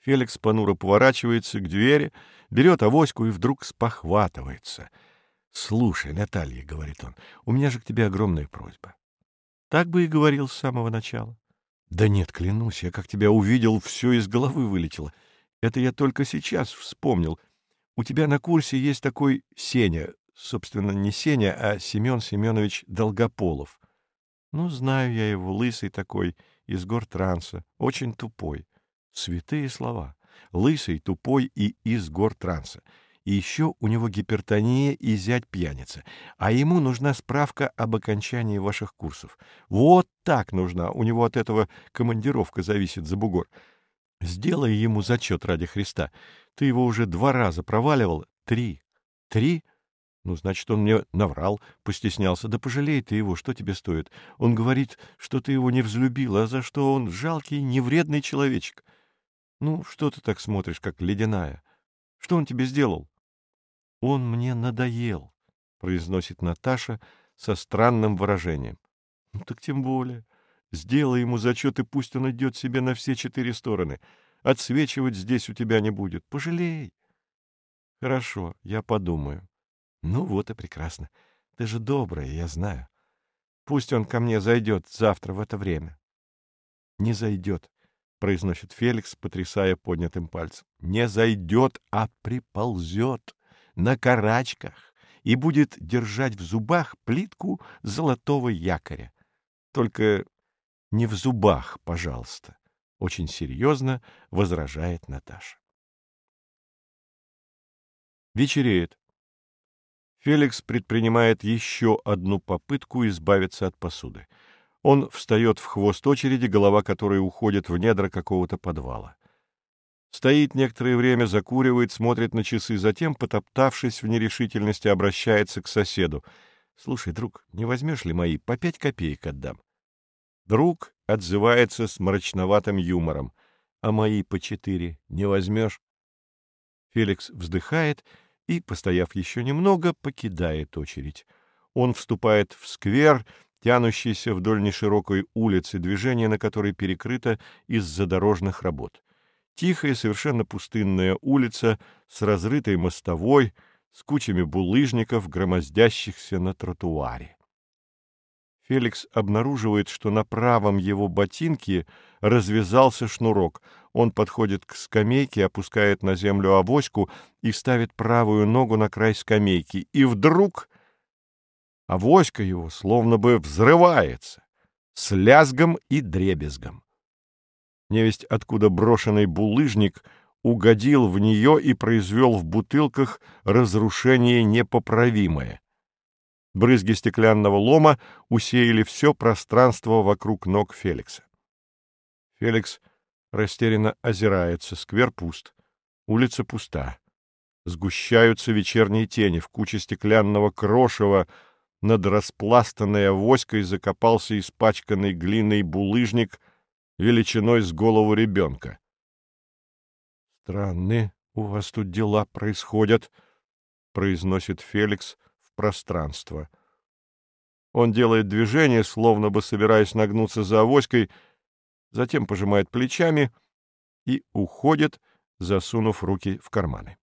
Феликс понуро поворачивается к двери, берет авоську и вдруг спохватывается. — Слушай, Наталья, — говорит он, — у меня же к тебе огромная просьба. Так бы и говорил с самого начала. — Да нет, клянусь, я как тебя увидел, все из головы вылетело. Это я только сейчас вспомнил. У тебя на курсе есть такой Сеня, собственно, не Сеня, а Семен Семенович Долгополов. Ну, знаю я его, лысый такой, из гор транса, очень тупой. Святые слова. Лысый, тупой и из гор транса. И еще у него гипертония и зять пьяница. А ему нужна справка об окончании ваших курсов. Вот так нужна. У него от этого командировка зависит за бугор. Сделай ему зачет ради Христа. Ты его уже два раза проваливал. Три. Три? Ну, значит, он мне наврал, постеснялся. Да пожалей ты его, что тебе стоит? Он говорит, что ты его не взлюбил, а за что он жалкий, невредный человечек. Ну, что ты так смотришь, как ледяная? Что он тебе сделал? Он мне надоел, произносит Наташа со странным выражением. Ну, так тем более. Сделай ему зачет, и пусть он идет себе на все четыре стороны. Отсвечивать здесь у тебя не будет. Пожалей. Хорошо, я подумаю. Ну вот и прекрасно. Ты же добрая, я знаю. Пусть он ко мне зайдет завтра в это время. Не зайдет, произносит Феликс, потрясая поднятым пальцем. Не зайдет, а приползет на карачках и будет держать в зубах плитку золотого якоря. Только не в зубах, пожалуйста, очень серьезно возражает Наташа. Вечереет. Феликс предпринимает еще одну попытку избавиться от посуды. Он встает в хвост очереди, голова которой уходит в недра какого-то подвала. Стоит некоторое время, закуривает, смотрит на часы, затем, потоптавшись в нерешительности, обращается к соседу. — Слушай, друг, не возьмешь ли мои? По пять копеек отдам. Друг отзывается с мрачноватым юмором. — А мои по четыре не возьмешь? Феликс вздыхает и, постояв еще немного, покидает очередь. Он вступает в сквер, тянущийся вдоль неширокой улицы, движение на которой перекрыто из-за дорожных работ. Тихая, совершенно пустынная улица с разрытой мостовой, с кучами булыжников, громоздящихся на тротуаре. Феликс обнаруживает, что на правом его ботинке развязался шнурок. Он подходит к скамейке, опускает на землю авоську и ставит правую ногу на край скамейки. И вдруг авоська его словно бы взрывается с лязгом и дребезгом. Невесть, откуда брошенный булыжник угодил в нее и произвел в бутылках разрушение непоправимое. Брызги стеклянного лома усеяли все пространство вокруг ног Феликса. Феликс растерянно озирается. Сквер пуст. Улица пуста. Сгущаются вечерние тени. В куче стеклянного крошева над распластанной авоськой закопался испачканный глиной булыжник величиной с голову ребенка. «Странные у вас тут дела происходят», — произносит Феликс, — пространство. Он делает движение, словно бы собираясь нагнуться за авоськой, затем пожимает плечами и уходит, засунув руки в карманы.